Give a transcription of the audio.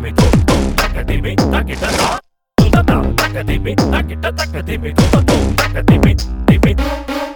me go go, takati me takita na, na na, takati me takita takati me go go, takati me, takati me.